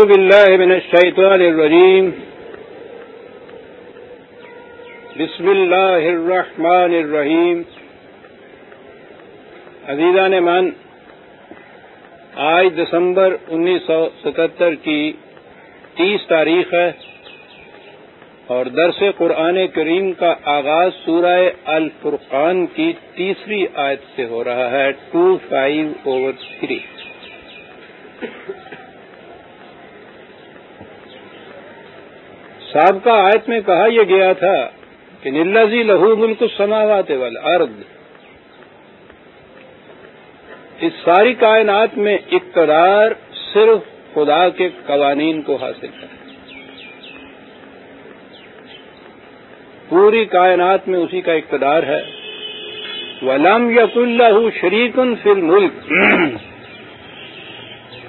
أعوذ بالله من الشيطان الرجيم. بسم الله الرحمن الرحیم عزیزان من آج دسمبر انیس سو ستہتر کی تیس تاریخ ہے اور درس قرآن کریم کا آغاز سورہ الفرقان کی تیسری آیت سے ہو رہا ہے، ٹو فائیو اوور تھری۔ سابقہ آیت میں کہا یہ گیا تھا کہ نلزی لہو ملک سماوات والارض۔ اس ساری کائنات میں اقتدار صرف خدا کے قوانین کو حاصل ہے۔ پوری کائنات میں اسی کا اقتدار ہے۔ ولم یق اللہ شریکن فل ملک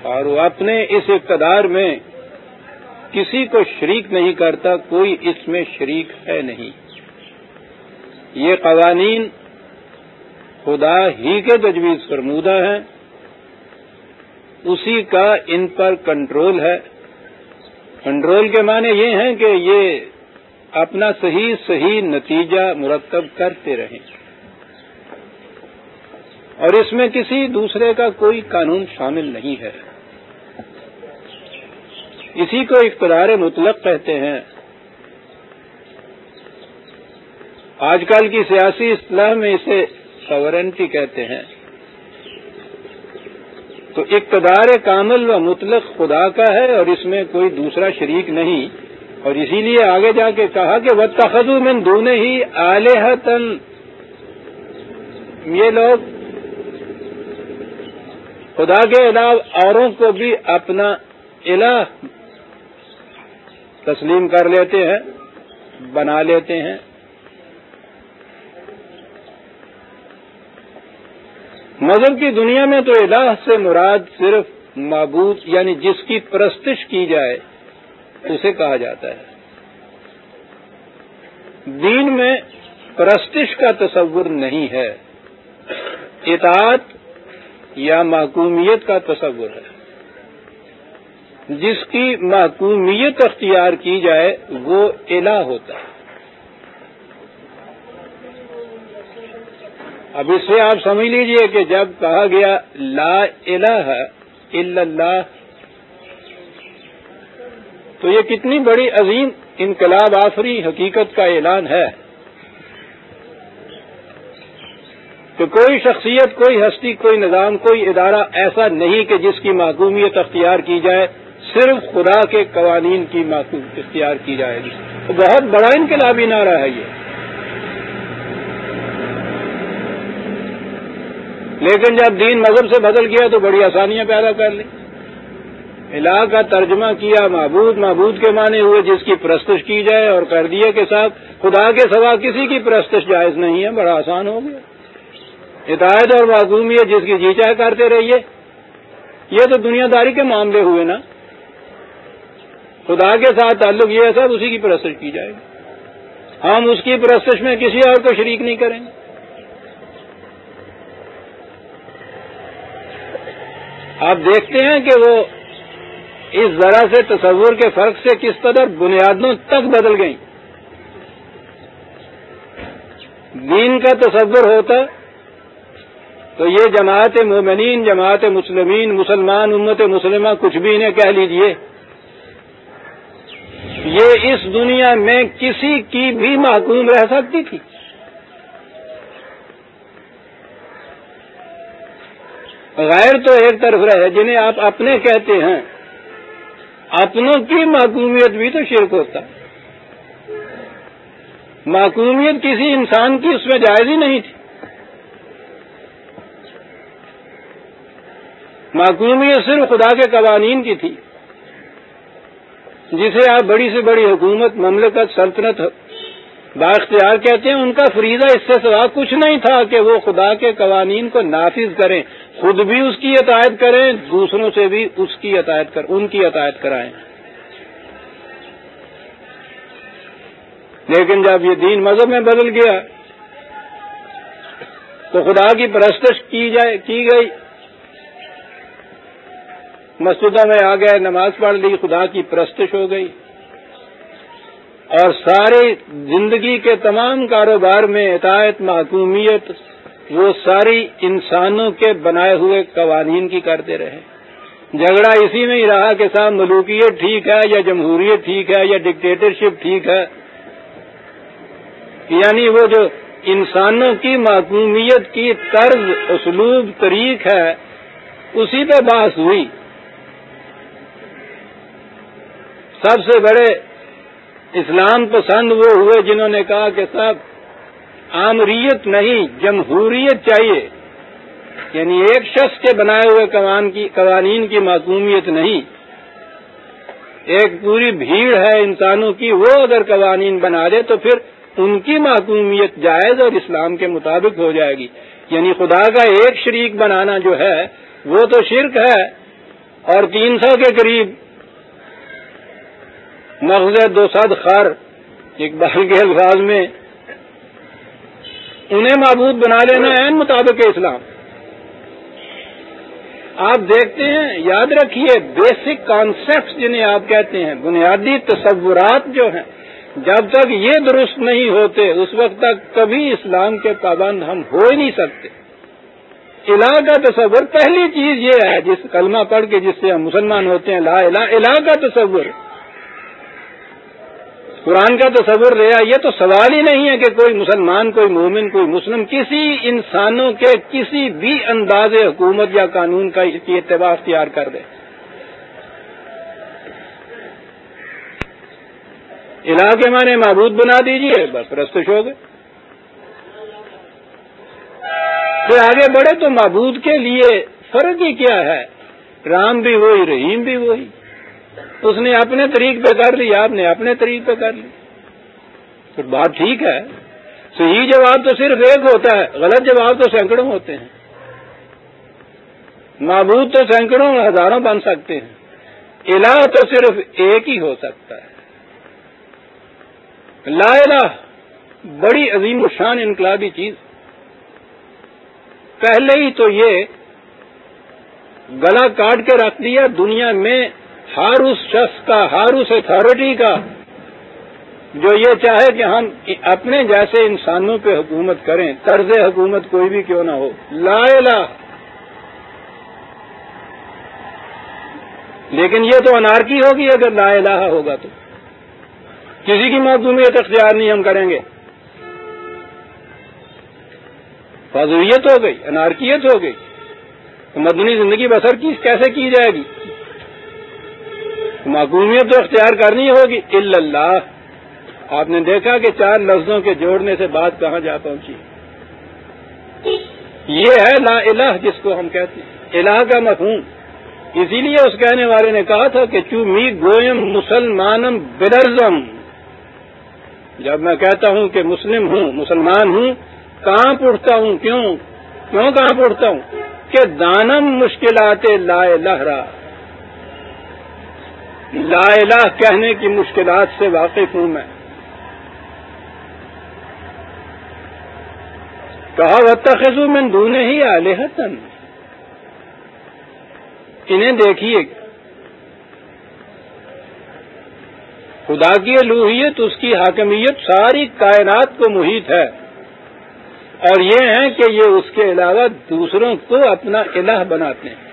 اور وہ اپنے اس اقتدار میں کسی کو شریک نہیں کرتا، کوئی اس میں شریک ہے نہیں۔ یہ قوانین خدا ہی کے تجویز فرمودہ ہیں۔ اسی کا ان پر کنٹرول ہے۔ کنٹرول کے معنی یہ ہیں کہ یہ اپنا صحیح صحیح نتیجہ مرتب کرتے رہیں۔ اور اس میں کسی دوسرے کا کوئی قانون شامل نہیں ہے۔ اسی کو اقتدار مطلق کہتے ہیں۔ آج کل کی سیاسی اصطلاح میں اسے سورنٹی کہتے ہیں۔ تو اقتدار کامل و مطلق خدا کا ہے اور اس میں کوئی دوسرا شریک نہیں۔ اور اسی لیے آگے جا کے کہا کہ وہ تخدو میں دونے ہی آلیہ تن یہ لوگ خدا کے علاوہ اوروں کو بھی اپنا الہ تسلیم کر لیتے ہیں، بنا لیتے ہیں۔ مذہب کی دنیا میں تو الہ سے مراد صرف معبود یعنی جس کی پرستش کی جائے، اسے کہا جاتا ہے۔ دین میں پرستش کا تصور نہیں ہے۔ اطاعت یا محکومیت کا تصور ہے۔ جس کی محکومیت اختیار کی جائے، وہ الہ ہوتا ہے۔ اب اس سے آپ سمجھ لیجیے کہ جب کہا گیا لا الہ الا اللہ، تو یہ کتنی بڑی عظیم انقلاب آفری حقیقت کا اعلان ہے۔ کہ کوئی شخصیت، کوئی ہستی، کوئی نظام، کوئی ادارہ ایسا نہیں کہ جس کی معقومیت اختیار کی جائے۔ صرف خدا کے قوانین کی معقوم اختیار کی جائے گی۔ تو بہت بڑا انقلابی نعرہ ہے یہ۔ لیکن جب دین مذہب سے بدل گیا تو بڑی آسانیاں پیدا کر لی۔ الہ کا ترجمہ کیا معبود معبود کے معنی ہوئے جس کی پرستش کی جائے اور کر دیے کہ صاحب خدا کے سوا کسی کی پرستش جائز نہیں ہے، بڑا آسان ہو گیا۔ ہدایت اور معصومیت جس کی جی چاہ کرتے رہیے، یہ تو دنیا داری کے معاملے ہوئے نا۔ خدا کے ساتھ تعلق یہ ہے صاحب اسی کی پرستش کی جائے گی۔ ہم اس کی پرستش میں کسی اور کو شریک نہیں کریں گے۔ آپ دیکھتے ہیں کہ وہ اس ذرا سے تصور کے فرق سے کس قدر بنیادوں تک بدل گئیں۔ دین کا تصور ہوتا تو یہ جماعت مومنین، جماعت مسلمین، مسلمان امت مسلمہ کچھ بھی انہیں کہہ لیجیے۔ یہ اس دنیا میں کسی کی بھی محکوم رہ سکتی تھی۔ غیر تو ایک طرف رہے جنہیں آپ اپنے کہتے ہیں، اپنوں کی معقومیت بھی تو شرک ہوتا۔ معقومیت کسی انسان کی اس میں جائز ہی نہیں تھی۔ معقومیت صرف خدا کے قوانین کی تھی۔ جسے آپ بڑی سے بڑی حکومت، مملکت، سلطنت باختیار کہتے ہیں، ان کا فریضہ اس سے سوا کچھ نہیں تھا کہ وہ خدا کے قوانین کو نافذ کریں، خود بھی اس کی عطایت کریں، دوسروں سے بھی اس کی عطایت کر، ان کی عطایت کرائیں۔ لیکن جب یہ دین مذہب میں بدل گیا، تو خدا کی پرستش کی جائے، کی گئی۔ مسجدوں میں آ گئے، نماز پڑھ لی، خدا کی پرستش ہو گئی۔ اور ساری زندگی کے تمام کاروبار میں اطاعت، محکومیت، وہ ساری انسانوں کے بنائے ہوئے قوانین کی کرتے رہے۔ جھگڑا اسی میں ہی رہا کہ صاحب ملوکیت ٹھیک ہے یا جمہوریت ٹھیک ہے یا ڈکٹیٹرشپ ٹھیک ہے۔ یعنی وہ جو انسانوں کی معقومیت کی طرز، اسلوب، طریق ہے، اسی پہ بحث ہوئی۔ سب سے بڑے اسلام پسند وہ ہوئے جنہوں نے کہا کہ صاحب آمریت نہیں، جمہوریت چاہیے۔ یعنی ایک شخص کے بنائے ہوئے قوانین کی معقومیت نہیں۔ ایک پوری بھیڑ ہے انسانوں کی، وہ اگر قوانین بنا دے تو پھر ان کی معقومیت جائز اور اسلام کے مطابق ہو جائے گی۔ یعنی خدا کا ایک شریک بنانا جو ہے، وہ تو شرک ہے اور تین سو کے قریب مغز دو سد خر اقبال کے الفاظ میں انہیں معبود بنا لینا ہے مطابق اسلام۔ آپ دیکھتے ہیں، یاد رکھیے بیسک کانسیپٹ جنہیں آپ کہتے ہیں، بنیادی تصورات جو ہیں، جب تک یہ درست نہیں ہوتے، اس وقت تک کبھی اسلام کے پابند ہم ہو ہی نہیں سکتے۔ الہ کا تصور پہلی چیز یہ ہے، جس کلمہ پڑھ کے جس سے ہم مسلمان ہوتے ہیں، لا الہ الہ کا تصور۔ قرآن کا تصور رہا یہ تو سوال ہی نہیں ہے کہ کوئی مسلمان، کوئی مومن، کوئی مسلم کسی انسانوں کے کسی بھی انداز حکومت یا قانون کا اتباع اختیار کر دے۔ علاقے مانے معبود بنا دیجیے بس رستش ہو گئے۔ پھر آگے بڑھے تو معبود کے لیے فرق ہی کیا ہے؟ رام بھی وہی رحیم بھی وہی اس نے اپنے طریق پہ کر لی، آپ نے اپنے طریق پہ کر لی۔ پھر بات ٹھیک ہے۔ صحیح جواب تو صرف ایک ہوتا ہے، غلط جواب تو سینکڑوں ہوتے ہیں۔ معبود تو سینکڑوں ہزاروں بن سکتے ہیں۔ الہ تو صرف ایک ہی ہو سکتا ہے۔ لا الہ، بڑی عظیم شان انقلابی چیز۔ پہلے ہی تو یہ گلا کاٹ کے رکھ دیا، دنیا میں ہر اس شخص کا ہر اس اتارٹی کا، جو یہ چاہے کہ ہم اپنے جیسے انسانوں پہ حکومت کریں، طرز حکومت کوئی بھی کیوں نہ ہو۔ لا الہ۔ لیکن یہ تو انارکی ہوگی، اگر لا الہ ہوگا تو۔ کسی کی معصومیت اختیار نہیں ہم کریں گے۔ فضویت ہو گئی، انارکیت ہو گئی۔ تو مدنی زندگی بسر کی کیسے کی جائے گی؟ معقومیت تو اختیار کرنی ہوگی۔ اللہ۔ آپ نے دیکھا کہ چار لفظوں کے جوڑنے سے بات کہاں جا پہنچی۔ یہ ہے لا الہ جس کو ہم کہتے ہیں۔ الہ کا مفہوم۔ اسی لیے اس کہنے والے نے کہا تھا کہ چو می گوئم مسلمانم بدرزم۔ جب میں کہتا ہوں کہ مسلم ہوں، مسلمان ہوں کہاں پڑھتا ہوں کیوں؟ کیوں کہاں پڑھتا ہوں؟ کہ دانم مشکلات لا لہرا لا الہ کہنے کی مشکلات سے واقف ہوں میں۔ کہا و میں دونے ہی آلحتن انہیں دیکھیے۔ خدا کی الوحیت، اس کی حاکمیت ساری کائنات کو محیط ہے۔ اور یہ ہے کہ یہ اس کے علاوہ دوسروں کو اپنا الہ بناتے ہیں۔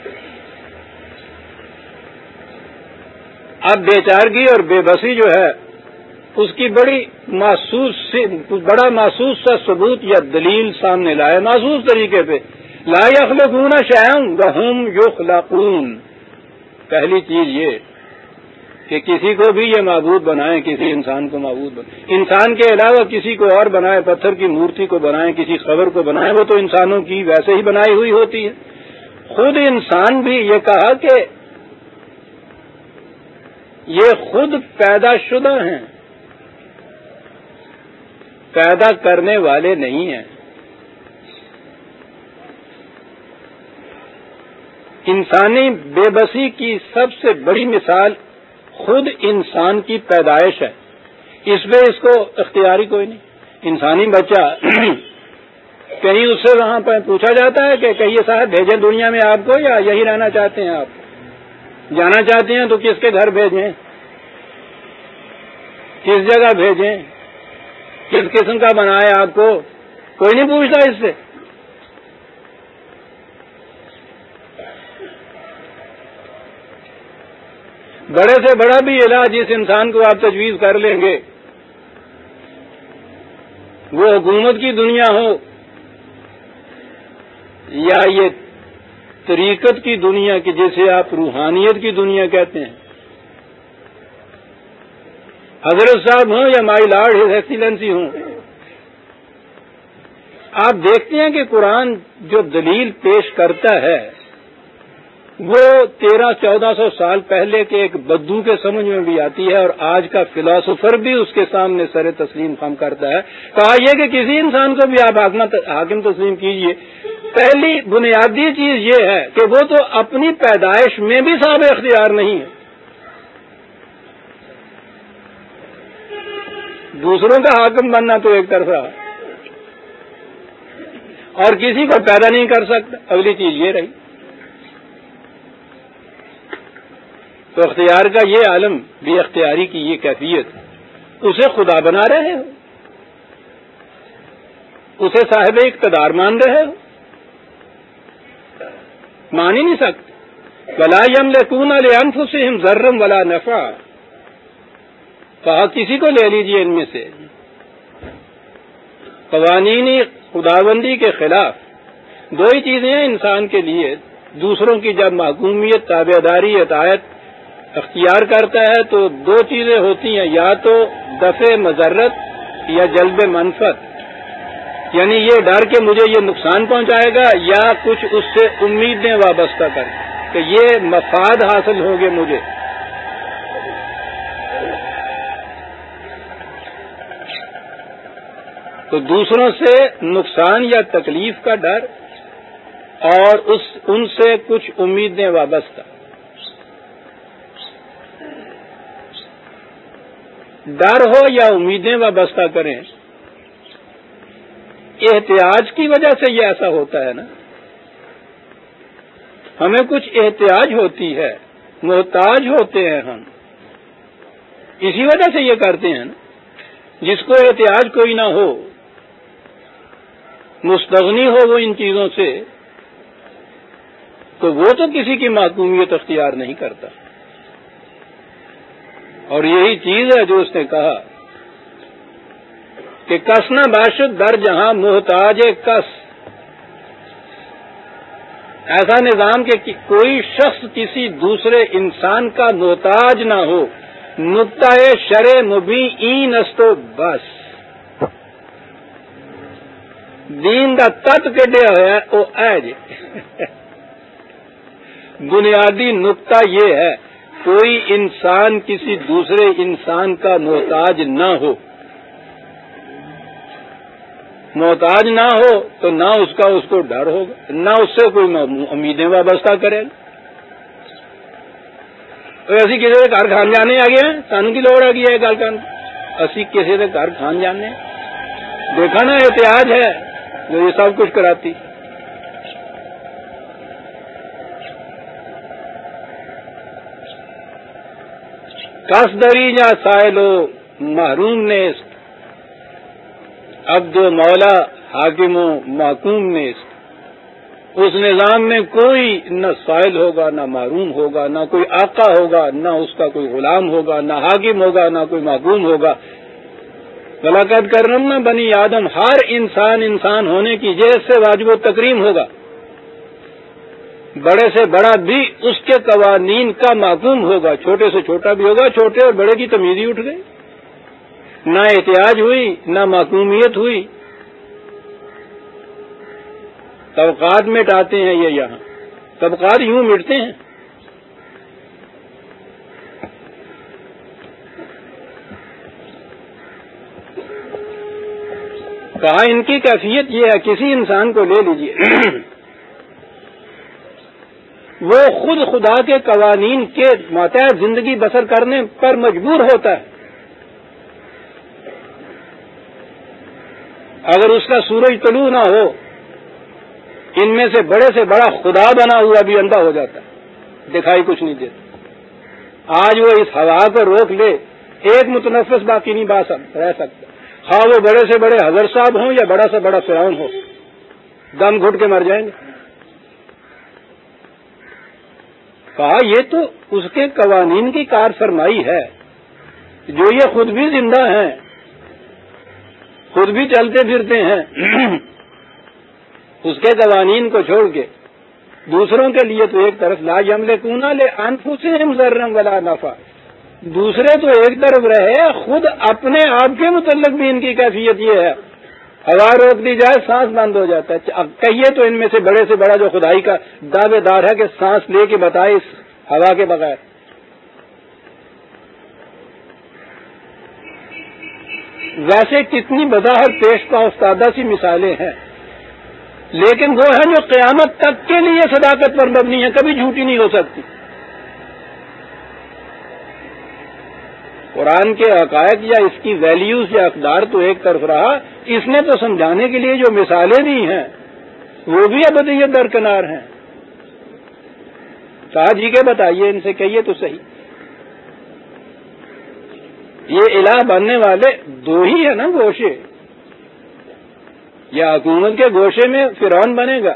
اب بے چارگی اور بے بسی جو ہے، اس کی بڑی محسوس بڑا محسوس سا ثبوت یا دلیل سامنے لائے محسوس طریقے پہ، لا یخلقون شہم وہم یخلقون۔ پہلی چیز یہ کہ کسی کو بھی یہ معبود بنائیں، کسی انسان کو معبود بنائیں۔ انسان کے علاوہ کسی کو اور بنائے پتھر کی مورتی کو بنائیں، کسی خبر کو بنائیں، وہ تو انسانوں کی ویسے ہی بنائی ہوئی ہوتی ہے۔ خود انسان بھی یہ کہا کہ یہ خود پیدا شدہ ہیں۔ پیدا کرنے والے نہیں ہیں۔ انسانی بے بسی کی سب سے بڑی مثال خود انسان کی پیدائش ہے۔ اس میں اس کو اختیاری کوئی نہیں۔ انسانی بچہ کہیں اس سے وہاں پہ پوچھا جاتا ہے کہ کہیے صاحب بھیجے دنیا میں آپ کو یا یہی رہنا چاہتے ہیں آپ؟ جانا چاہتے ہیں تو کس کے گھر بھیجیں؟ کس جگہ بھیجیں؟ کس قسم کا بنائے آپ کو؟ کوئی نہیں پوچھتا اس سے۔ بڑے سے بڑا بھی علاج جس انسان کو آپ تجویز کر لیں گے۔ وہ حکومت کی دنیا ہو یا یہ طریقت کی دنیا کی، جسے آپ روحانیت کی دنیا کہتے ہیں۔ حضرت صاحب ہوں یا مائی لارڈ ہز ایکسیلنسی ہوں۔ آپ دیکھتے ہیں کہ قرآن جو دلیل پیش کرتا ہے وہ تیرہ، چودہ سو سال پہلے کے ایک بدو کے سمجھ میں بھی آتی ہے اور آج کا فلاسفر بھی اس کے سامنے سر تسلیم خم کرتا ہے۔ کہا یہ کہ کسی انسان کو بھی آپ حاکم تسلیم کیجیے۔ پہلی بنیادی چیز یہ ہے کہ وہ تو اپنی پیدائش میں بھی صاحب اختیار نہیں ہے۔ دوسروں کا حاکم بننا تو ایک طرفہ اور کسی کو پیدا نہیں کر سکتا۔ اگلی چیز یہ رہی۔ تو اختیار کا یہ عالم بھی اختیاری کی یہ کیفیت اسے خدا بنا رہے ہو۔ اسے صاحب اقتدار مان رہے ہو۔ مان ہی نہیں سکتے۔ ولا یم لکون الف سے ہم ذرم ولا نفع کہا کسی کو لے لیجیے ان میں سے۔ قوانین خداوندی کے خلاف دو ہی چیزیں ہیں انسان کے لیے۔ دوسروں کی جب محکومیت تابے داری عطایت اختیار کرتا ہے تو دو چیزیں ہوتی ہیں، یا تو دفع مذرت یا جلب منفت یعنی یہ ڈر کے مجھے یہ نقصان پہنچائے گا یا کچھ اس سے امیدیں وابستہ کر کہ یہ مفاد حاصل ہوگے مجھے۔ تو دوسروں سے نقصان یا تکلیف کا ڈر اور اس، ان سے کچھ امیدیں وابستہ۔ ڈر ہو یا امیدیں وابستہ کریں، احتیاج کی وجہ سے یہ ایسا ہوتا ہے نا۔ ہمیں کچھ احتیاج ہوتی ہے، محتاج ہوتے ہیں ہم۔ اسی وجہ سے یہ کرتے ہیں نا۔ جس کو احتیاج کوئی نہ ہو، مستغنی ہو وہ ان چیزوں سے، تو وہ تو کسی کی معقومیت اختیار نہیں کرتا۔ اور یہی چیز ہے جو اس نے کہا کہ کس نہ باشد در جہاں محتاج کس۔ ایسا نظام کہ کوئی شخص کسی دوسرے انسان کا محتاج نہ ہو، نقطۂ شر مبی این استو بس۔ دین کا تت کڈیا ہوا وہ جی بنیادی نقطہ یہ ہے کوئی انسان کسی دوسرے انسان کا محتاج نہ ہو۔ محتاج نہ ہو تو نہ اس کا اس کو ڈر ہوگا، نہ اس سے کوئی امیدیں وابستہ کرے۔ گا اسی کسی کے گھر کھان جانے آ گیا سانو کی لوڑ آ گئی ہے گل کر اسی کسی کے گھر کھان جانے۔ دیکھا نا، احتیاط ہے، جو یہ سب کچھ کراتی۔ کس دری یا سائلو محروم نے اب جو مولا حاکم و محکوم نے اس نظام میں کوئی نہ سائل ہوگا، نہ محروم ہوگا، نہ کوئی آقا ہوگا، نہ اس کا کوئی غلام ہوگا، نہ حاکم ہوگا، نہ کوئی محکوم ہوگا۔ ملاقات کرم نہ بنی آدم، ہر انسان انسان ہونے کی جیسے سے واجب و تکریم ہوگا۔ بڑے سے بڑا بھی اس کے قوانین کا معقوم ہوگا۔ چھوٹے سے چھوٹا بھی ہوگا، چھوٹے اور بڑے کی تمیزی اٹھ گئی۔ نہ احتیاج ہوئی، نہ معقومیت ہوئی۔ طبقات مٹاتے ہیں یہ یہاں۔ طبقات یوں مٹتے ہیں۔ کہا، ان کی کیفیت یہ ہے، کسی انسان کو لے لیجیے وہ خود خدا کے قوانین کے ماتحت زندگی بسر کرنے پر مجبور ہوتا ہے۔ اگر اس کا سورج طلوع نہ ہو، ان میں سے بڑے سے بڑا خدا بنا ہوا بھی اندھا ہو جاتا ہے۔ دکھائی کچھ نہیں دیتا۔ آج وہ اس ہوا کو روک لے، ایک متنفس باقی نہیں، با رہ سکتا ہاں وہ بڑے سے بڑے حضر صاحب ہوں یا بڑا سے بڑا فرعون ہو۔ دم گھٹ کے مر جائیں گے۔ کہا، یہ تو اس کے قوانین کی کار فرمائی ہے، جو یہ خود بھی زندہ ہیں، خود بھی چلتے پھرتے ہیں، اس کے قوانین کو چھوڑ کے دوسروں کے لیے تو ایک طرف لا جملے کونا لے انفو سے ولا نفع دوسرے تو ایک طرف رہے، خود اپنے آپ کے متعلق بھی ان کی کیفیت یہ ہے۔ ہوا روک دی جائے، سانس بند ہو جاتا ہے۔ کہیے تو ان میں سے بڑے سے بڑا جو خدائی کا دعوے دار ہے کہ سانس لے کے بتائے اس ہوا کے بغیر۔ ویسے کتنی بظاہر پیش کا استادہ سی مثالیں ہیں۔ لیکن وہ ہیں جو قیامت تک کے لیے صداقت پر مبنی ہے کبھی جھوٹی نہیں ہو سکتی۔ قرآن کے عقائد یا اس کی ویلیوز یا اقدار تو ایک طرف رہا، اس نے تو سمجھانے کے لیے جو مثالیں دی ہیں، وہ بھی ابدیت درکنار ہیں۔ شاہ جی کے بتائیے، ان سے کہیے تو صحیح۔ یہ الہ بننے والے دو ہی ہیں نا گوشے۔ یا حکومت کے گوشے میں فرعون بنے گا،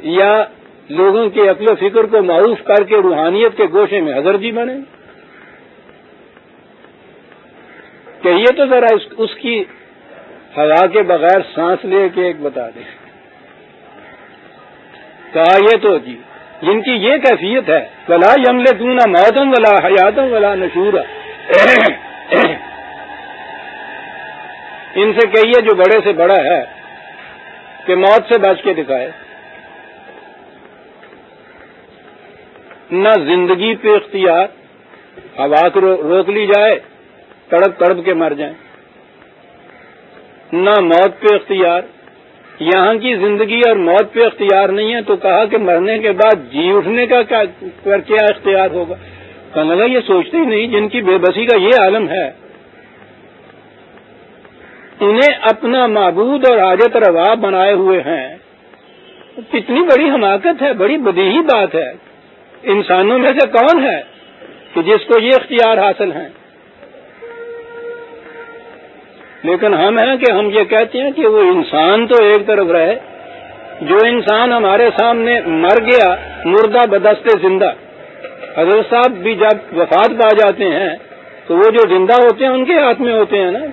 یا لوگوں کی عقل و فکر کو معروف کر کے روحانیت کے گوشے میں حضر جی بنے۔ گا کہیے تو ذرا اس کی ہوا کے بغیر سانس لے کے ایک بتا دیں کہا یہ تو جی جن کی یہ کیفیت ہے، ولا یمل تون موتم ولا حیاتم ولا نشور ان سے کہیے جو بڑے سے بڑا ہے، کہ موت سے بچ کے دکھائے۔ نہ زندگی پہ اختیار، ہوا کو روک لی جائے تڑپ تڑپ کے مر جائیں۔ نہ موت پہ اختیار۔ یہاں کی زندگی اور موت پہ اختیار نہیں ہے تو کہا کہ مرنے کے بعد جی اٹھنے کا کیا اختیار ہوگا؟ کہنے لگا یہ سوچتے ہی نہیں، جن کی بے بسی کا یہ عالم ہے۔ انہیں اپنا معبود اور حاجت روا بنائے ہوئے ہیں۔ کتنی بڑی حماقت ہے، بڑی بدیہی بات ہے۔ انسانوں میں سے کون ہے کہ جس کو یہ اختیار حاصل ہیں؟ لیکن ہم ہیں کہ ہم یہ کہتے ہیں کہ وہ انسان تو ایک طرف رہے، جو انسان ہمارے سامنے مر گیا، مردہ بدست زندہ۔ حضرت صاحب بھی جب وفات پا جاتے ہیں، تو وہ جو زندہ ہوتے ہیں، ان کے ہاتھ میں ہوتے ہیں نا۔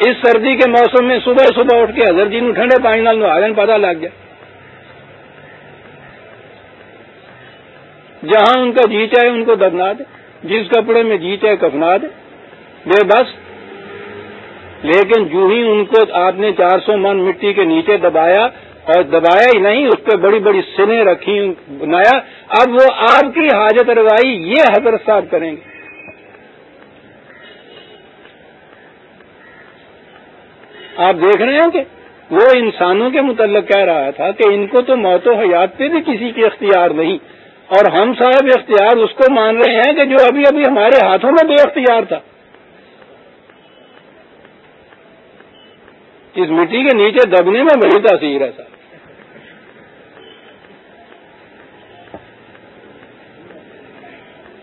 اس سردی کے موسم میں صبح صبح اٹھ کے حضرت جی نو ٹھنڈے پانی نال نہ پتا لگ گیا۔ جہاں ان کا جی چاہے ان کو دبنا دے جس کپڑے میں جی چاہے کفنا دے بے بس لیکن جو ہی ان کو آپ نے چار سو من مٹی کے نیچے دبایا اور دبایا ہی نہیں، اس پہ بڑی بڑی سنیں رکھی، بنایا۔ اب وہ آپ کی حاجت روائی یہ حضرت صاحب کریں گے۔ آپ دیکھ رہے ہیں کہ وہ انسانوں کے متعلق کہہ رہا تھا کہ ان کو تو موت و حیات پہ بھی کسی کے اختیار نہیں۔ اور ہم صاحب اختیار اس کو مان رہے ہیں کہ جو ابھی ابھی ہمارے ہاتھوں میں بے اختیار تھا۔ اس مٹی کے نیچے دبنے میں بڑی تاثیر ہے سر۔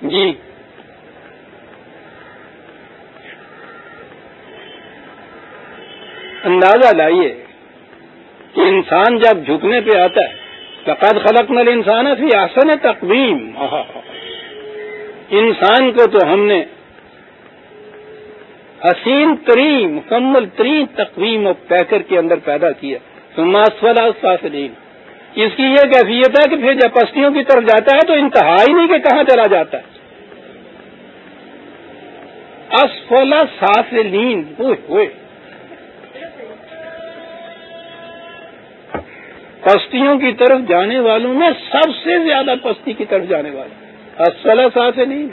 جی۔ اندازہ لائیے کہ انسان جب جھکنے پہ آتا ہے فقد خلق نل انسان فی آسن تقویم۔ انسان کو تو ہم نے حسین ترین، مکمل ترین تقویم اور پیکر کے اندر پیدا کیا۔ سافلین اس کی یہ کیفیت ہے کہ پھر جب پستیوں کی طرف جاتا ہے تو انتہا ہی نہیں کہ کہاں چلا جاتا۔ ہے اسفلا سافلین ہوئے۔ پستیوں کی طرف جانے والوں میں سب سے زیادہ پستی کی طرف جانے والا اسفلا سافلین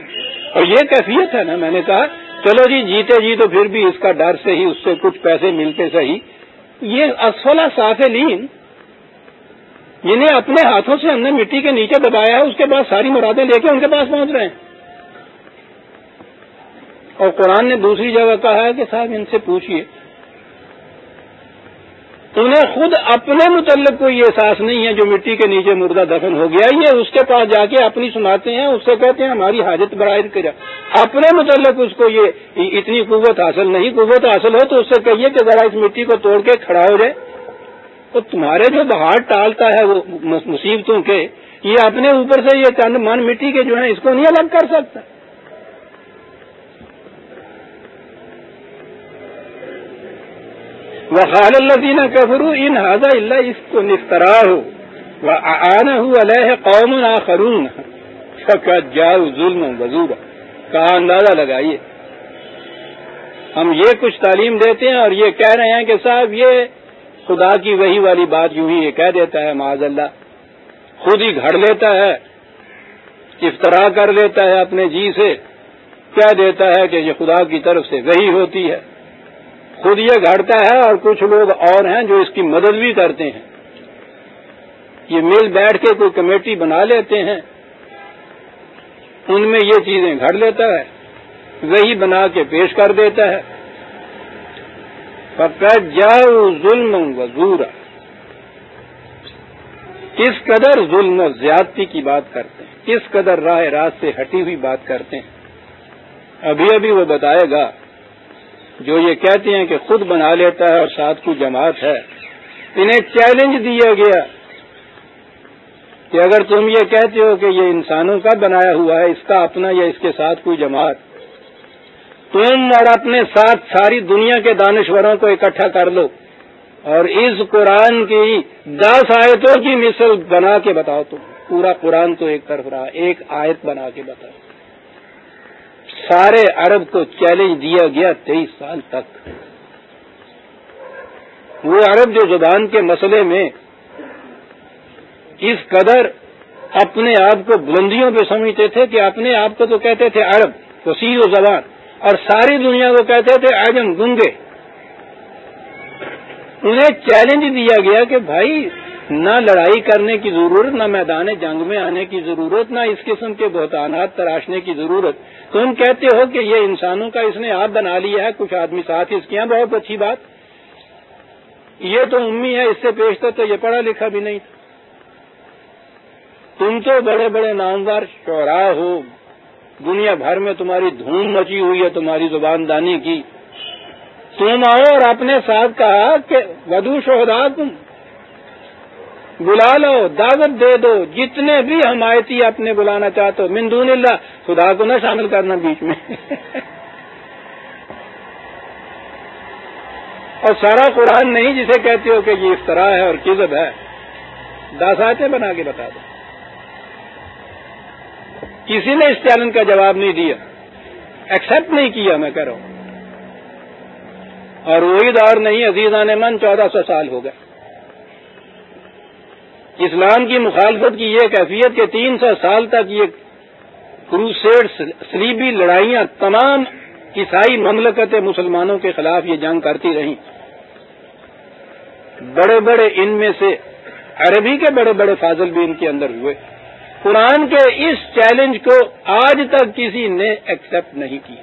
اور یہ کیفیت ہے نا، میں نے کہا چلو جی جیتے جی تو پھر بھی اس کا ڈر سے ہی اس سے کچھ پیسے ملتے صحیح۔ یہ اسفلا صافلین جنہیں اپنے ہاتھوں سے ہم نے مٹی کے نیچے دبایا ہے، اس کے بعد ساری مرادیں لے کے ان کے پاس پہنچ رہے ہیں۔ اور قرآن نے دوسری جگہ کہا ہے کہ صاحب ان سے پوچھئے۔ انہیں خود اپنے متعلق کوئی احساس نہیں ہے جو مٹی کے نیچے مردہ دفن ہو گیا یہ اس کے پاس جا کے اپنی سناتے ہیں، اس سے کہتے ہیں ہماری حاجت برائے کرا اپنے متعلق اس کو یہ اتنی قوت حاصل نہیں، قوت حاصل ہو تو اس سے کہیے کہ ذرا اس مٹی کو توڑ کے کھڑا ہو جائے۔ تو تمہارے جو بہار ٹالتا ہے وہ مصیبتوں کے، یہ اپنے اوپر سے یہ چند من مٹی کے جو ہیں، اس کو نہیں الگ کر سکتا۔ وہ خال اللہ دینا کبرو ان حاضہ اللہ اس کو نفترا ہو وہ آنا قوم نہ خرون جاؤ ظلم وزور. کا اندازہ لگائیے۔ ہم یہ کچھ تعلیم دیتے ہیں اور یہ کہہ رہے ہیں کہ صاحب، یہ خدا کی وہی والی بات یوں ہی یہ کہہ دیتا ہے معاذ اللہ خود ہی گھڑ لیتا ہے افطرا کر لیتا ہے اپنے جی سے، کہہ دیتا ہے کہ یہ خدا کی طرف سے وہی ہوتی ہے۔ خود یہ گھڑتا ہے اور کچھ لوگ اور ہیں جو اس کی مدد بھی کرتے ہیں۔ یہ مل بیٹھ کے کوئی کمیٹی بنا لیتے ہیں۔ ان میں یہ چیزیں گھڑ لیتا ہے، وہی بنا کے پیش کر دیتا ہے۔ جاؤ ظلم وزور کس قدر ظلم و زیادتی کی بات کرتے ہیں، کس قدر راہ راست سے ہٹی ہوئی بات کرتے ہیں۔ ابھی ابھی وہ بتائے گا جو یہ کہتے ہیں کہ خود بنا لیتا ہے اور ساتھ کی جماعت ہے۔ انہیں چیلنج دیا گیا کہ اگر تم یہ کہتے ہو کہ یہ انسانوں کا بنایا ہوا ہے، اس کا اپنا یا اس کے ساتھ کوئی جماعت۔ تم اور اپنے ساتھ ساری دنیا کے دانشوروں کو اکٹھا کر لو اور اس قرآن کی دس آیتوں کی مثل بنا کے بتاؤ تم۔ پورا قرآن تو ایک طرف رہا، ایک آیت بنا کے بتاؤ۔ سارے عرب کو چیلنج دیا گیا تیئیس سال تک۔ وہ عرب جو زبان کے مسئلے میں اس قدر اپنے آپ کو بلندیوں پہ سمجھتے تھے کہ اپنے آپ کو تو کہتے تھے عرب وسیع و زبان اور ساری دنیا کو کہتے تھے آجم گنگے۔ انہیں چیلنج دیا گیا کہ بھائی نہ لڑائی کرنے کی ضرورت، نہ میدان جنگ میں آنے کی ضرورت، نہ اس قسم کے بہتانات تراشنے کی ضرورت۔ تم کہتے ہو کہ یہ انسانوں کا اس نے آپ بنا لیا ہے، کچھ آدمی ساتھ اس کی بہت اچھی بات۔ یہ تو امی ہے، اس سے پیشتر تو یہ پڑھا لکھا بھی نہیں تم تو بڑے بڑے نامور شعرا ہو۔ دنیا بھر میں تمہاری دھوم مچی ہوئی ہے، تمہاری زبان دانی کی۔ تم آؤ اور اپنے ساتھ کہا کہ، ودو شہدا تم بلا لو، دعوت دے دو، جتنے بھی حمایتی اپنے بلانا چاہتے ہو مندون اللہ، خدا کو نہ شامل کرنا بیچ میں۔ اور سارا قرآن نہیں جسے کہتے ہو کہ یہ اس طرح ہے اور کزب ہے۔ داساتے بنا کے بتا دو۔ کسی نے اس چیلنج کا جواب نہیں دیا۔ ایکسپٹ نہیں کیا میں کہہ رہا ہوں۔ اور وہی دور نہیں، عزیزان من، چودہ سو سال ہو گئے۔ اسلام کی مخالفت کی یہ کیفیت کہ تین سو سال تک یہ کروسیڈ سلیبی لڑائیاں تمام عیسائی مملکت مسلمانوں کے خلاف یہ جنگ کرتی رہیں۔ بڑے بڑے ان میں سے عربی کے بڑے بڑے فاضل بھی ان کے اندر ہوئے۔ قرآن کے اس چیلنج کو آج تک کسی نے ایکسپٹ نہیں کیا۔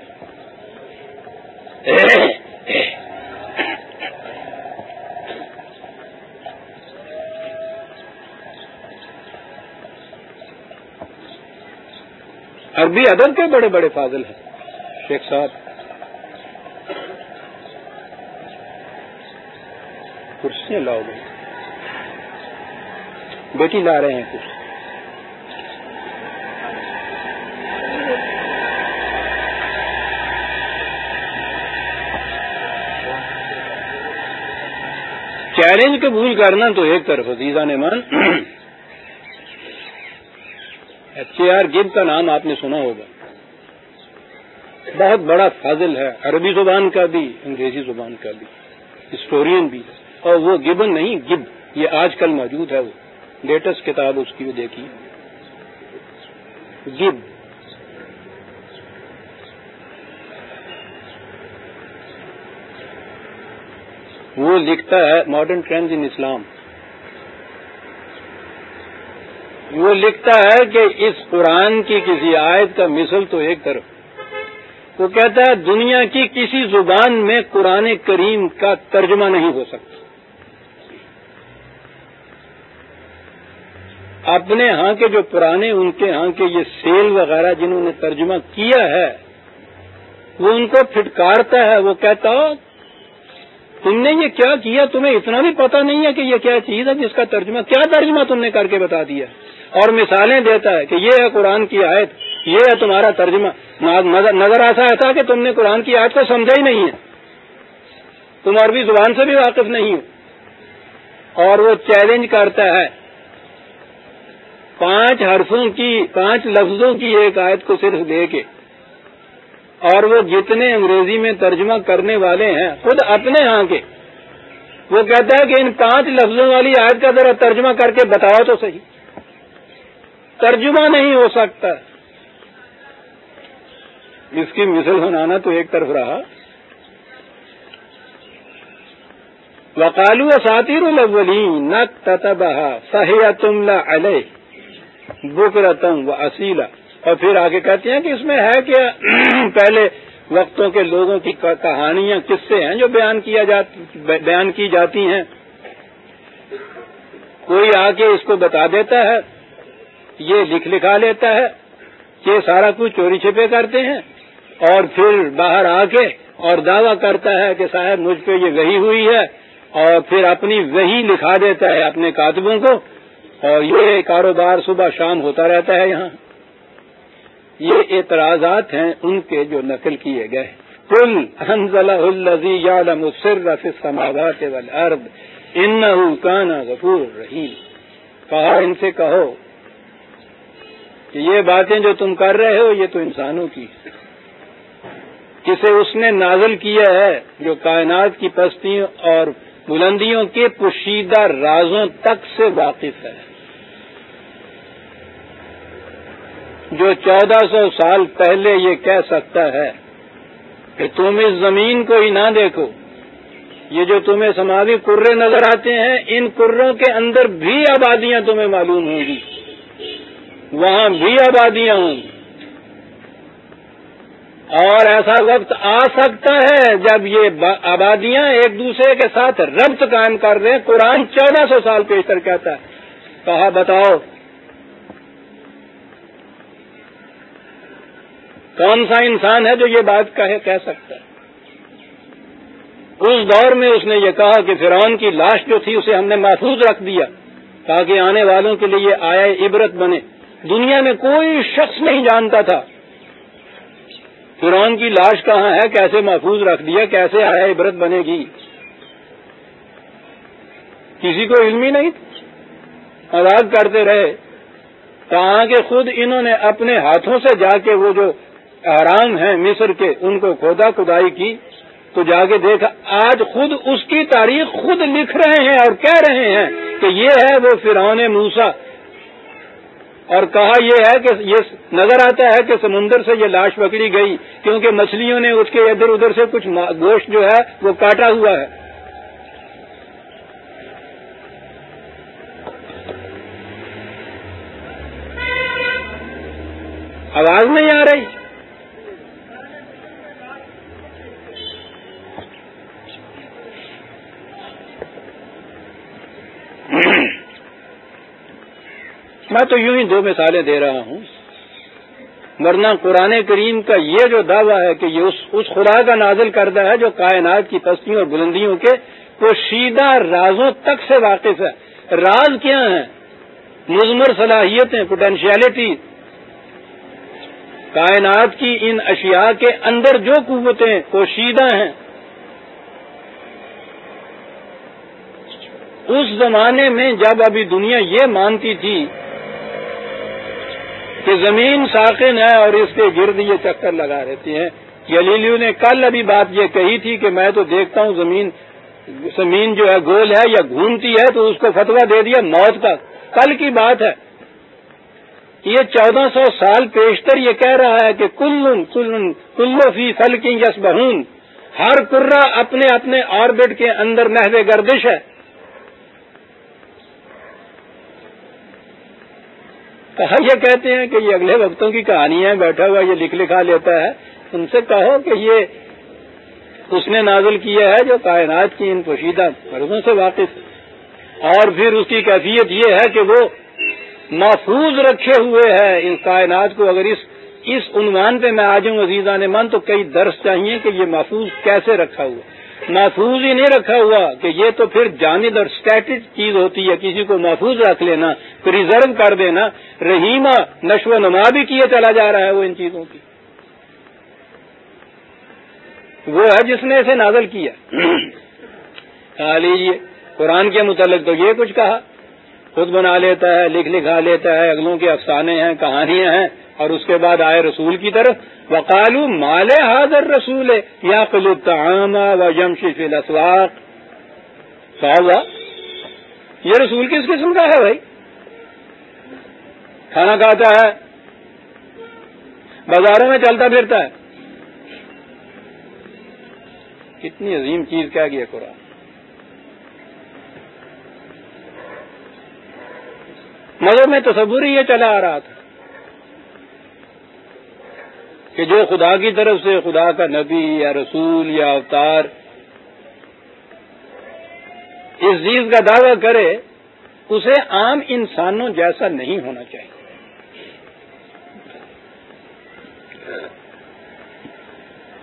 عربی ادب کے بڑے بڑے فاضل ہیں۔ شیخ صاحب۔ کرسیاں لاؤ گے۔ بیٹی لا رہے ہیں کچھ۔ چیلنج قبول کرنا تو ایک طرف عزیزہ نے مان ایچ آر گب کا نام آپ نے سنا ہوگا، بہت بڑا فاضل ہے، عربی زبان کا بھی، انگریزی زبان کا بھی ہسٹورین بھی، اور وہ گبن نہیں، گب، یہ آج کل موجود ہے وہ لیٹسٹ کتاب اس کی بھی دیکھی۔ گب۔ وہ لکھتا ہے ماڈرن ٹرینڈز ان اسلام وہ لکھتا ہے کہ اس قرآن کی کسی آیت کا مثل تو ایک طرف وہ کہتا ہے دنیا کی کسی زبان میں قرآن کریم کا ترجمہ نہیں ہو سکتا۔ اپنے ہاں کے جو پرانے، ان کے ہاں کے یہ سیل وغیرہ جنہوں نے ترجمہ کیا ہے، وہ ان کو پھٹکارتا ہے۔ وہ کہتا ہو تم نے یہ کیا کیا؟ تمہیں اتنا بھی پتہ نہیں ہے کہ یہ کیا چیز ہے، جس کا ترجمہ، کیا ترجمہ تم نے کر کے بتا دیا؟ اور مثالیں دیتا ہے کہ یہ ہے قرآن کی آیت، یہ ہے تمہارا ترجمہ۔ نظر ایسا ایسا کہ تم نے قرآن کی آیت کو سمجھا ہی نہیں ہے۔ تم عربی زبان سے بھی واقف نہیں ہو۔ اور وہ چیلنج کرتا ہے۔ پانچ حرفوں کی، پانچ لفظوں کی ایک آیت کو صرف دے کے۔ اور وہ جتنے انگریزی میں ترجمہ کرنے والے ہیں، خود اپنے ہاں کے۔ وہ کہتا ہے کہ ان پانچ لفظوں والی آیت کا ذرا ترجمہ کر کے بتاؤ تو صحیح۔ ترجمہ نہیں ہو سکتا۔ اس کی مثل سنانا تو ایک طرف رہا۔ وکالو اساتیر الاولین نق تتبہ سہیتملا علیہ بکرتم و اصیلا اور پھر آگے کہتے ہیں کہ اس میں ہے کہ پہلے وقتوں کے لوگوں کی کہانیاں کس سے ہیں جو بیان کیا بیان کی جاتی ہیں؟ کوئی آ کے اس کو بتا دیتا ہے؟ یہ لکھ لکھا لیتا ہے کہ سارا کچھ چوری چھپے کرتے ہیں اور پھر باہر آ کے اور دعویٰ کرتا ہے کہ صاحب مجھ پہ یہ وہی ہوئی ہے اور پھر اپنی وہی لکھا دیتا ہے اپنے کاتبوں کو اور یہ کاروبار صبح شام ہوتا رہتا ہے یہاں۔ یہ اعتراضات ہیں ان کے جو نقل کیے گئے۔ کل انزلہ الزی یعلم سر فی السماوات والارض انہو کانا غفور رحیم۔ کہا ان سے کہو کہ یہ باتیں جو تم کر رہے ہو، یہ تو انسانوں کی کسے اس نے نازل کیا ہے، جو کائنات کی پستیوں اور بلندیوں کے پوشیدہ رازوں تک سے واقف ہے۔ جو چودہ سو سال پہلے یہ کہہ سکتا ہے کہ تم اس زمین کو ہی نہ دیکھو۔ یہ جو تمہیں سماوی کرے نظر آتے ہیں، ان کروں کے اندر بھی آبادیاں تمہیں معلوم ہوں گی۔ وہاں بھی آبادیاں ہوں۔ اور ایسا وقت آ سکتا ہے جب یہ آبادیاں ایک دوسرے کے ساتھ ربط قائم کر دیں۔ قرآن چودہ سو سال پیشتر کہتا ہے۔ کہا، بتاؤ۔ کون سا انسان ہے جو یہ بات کہے، کہہ سکتا ہے؟ اس دور میں اس نے یہ کہا کہ فرعون کی لاش جو تھی، اسے ہم نے محفوظ رکھ دیا تاکہ آنے والوں کے لیے آئے عبرت بنے۔ دنیا میں کوئی شخص نہیں جانتا تھا۔ فرعون کی لاش کہاں ہے؟ کیسے محفوظ رکھ دیا؟ کیسے آیا عبرت بنے گی؟ کسی کو علم ہی نہیں۔ آزاد کرتے رہے۔ کہاں کہ خود انہوں نے اپنے ہاتھوں سے جا کے وہ جو آرام ہیں مصر کے، ان کو کھودا کھدائی کی۔ تو جا کے دیکھا آج خود اس کی تاریخ خود لکھ رہے ہیں اور کہہ رہے ہیں کہ یہ ہے وہ فرعون موسا اور کہا یہ ہے کہ یہ نظر آتا ہے کہ سمندر سے یہ لاش پکڑی گئی کیونکہ مچھلیوں نے اس کے ادھر ادھر سے کچھ گوشت جو ہے وہ کاٹا ہوا ہے۔ آواز نہیں آ رہی؟ میں تو یوں ہی دو مثالیں دے رہا ہوں۔ ورنہ قرآن کریم کا یہ جو دعویٰ ہے کہ یہ اس خدا کا نازل کردہ ہے جو کائنات کی پستیوں اور بلندیوں کے پوشیدہ رازوں تک سے واقف ہے۔ راز کیا ہیں؟ مزمر صلاحیتیں پوٹینشیلٹی کائنات کی ان اشیاء کے اندر جو قوتیں پوشیدہ ہیں۔ اس زمانے میں جب ابھی دنیا یہ مانتی تھی کہ زمین ساکن ہے اور اس کے گرد یہ چکر لگا رہتی ہیں۔ گلیلیو نے کل ابھی بات یہ کہی تھی کہ میں تو دیکھتا ہوں زمین زمین جو ہے گول ہے یا گھومتی ہے تو اس کو فتوا دے دیا موت کا۔ کل کی بات ہے۔ یہ چودہ سو سال پیشتر یہ کہہ رہا ہے کہ کل کلو فی فل کی یس بہون ہر کرا اپنے اپنے آربٹ کے اندر نحو گردش ہے۔ کہا یہ کہتے ہیں کہ یہ اگلے وقتوں کی کہانیاں بیٹھا ہوا یہ لکھ لکھا لیتا ہے؟ ان سے کہو کہ یہ اس نے نازل کیا ہے جو کائنات کی ان پوشیدہ مرضوں سے واقف اور پھر اس کی کیفیت یہ ہے کہ وہ محفوظ رکھے ہوئے ہے ان کائنات کو اگر اس اس عنوان پہ میں آ جاؤں عزیزہ نے من، تو کئی درس چاہیے کہ یہ محفوظ کیسے رکھا ہوا محفوظ ہی نہیں رکھا ہوا کہ یہ تو پھر جانب اور اسٹیٹک چیز ہوتی ہے، کسی کو محفوظ رکھ لینا پرزرو کر دینا، رحیمہ نشو و نما بھی کیے چلا جا رہا ہے وہ ان چیزوں کی۔ وہ ہے جس نے اسے نازل کیا۔ کہا لیجیے قرآن کے متعلق تو یہ کچھ کہا۔ خود بنا لیتا ہے، لکھ لکھا لیتا ہے، اگلوں کے افسانے ہیں، کہانیاں ہیں۔ اور اس کے بعد آئے رسول کی طرف وقالو مال حاضر رسول یا قلوب و جمشی الاسواق صاحب یہ رسول کس قسم کا ہے بھائی؟ کھانا کھاتا ہے، بازاروں میں چلتا پھرتا ہے۔ کتنی عظیم چیز کیا گیا قرآن۔ مگر میں تصور ہی یہ چلا آ رہا تھا۔ کہ جو خدا کی طرف سے خدا کا نبی یا رسول یا اوتار اس چیز کا دعوی کرے، اسے عام انسانوں جیسا نہیں ہونا چاہیے۔